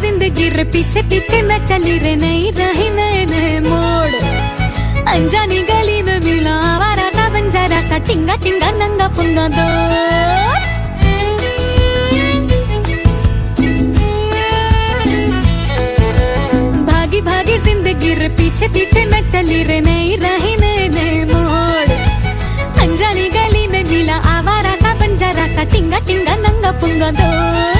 ज़िंदगी रे पीछे पीछे मैं चली रे, नहीं रही नए नए मोड़। अनजानी गली में मिला आवारा सा बंजारा सा टिंगा टिंगा नंगा पुंगा दो भागी भागी ज़िंदगी रे पीछे पीछे मैं चली रे, नहीं रही नए नए मोड़। अनजानी गली में मिला आवारा सा बंजारा सा टिंगा टिंगा नंगा पुंगा दो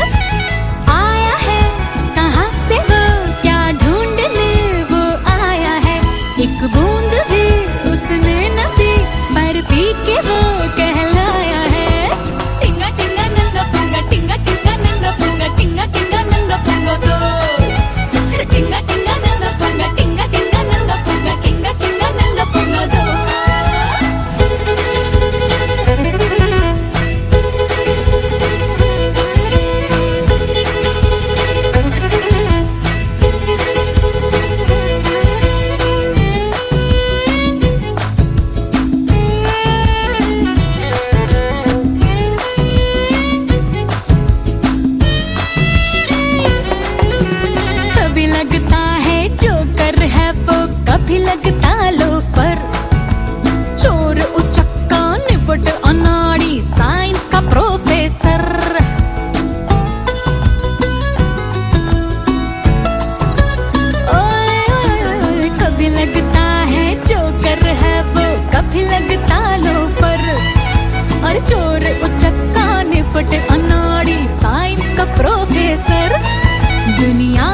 दुनिया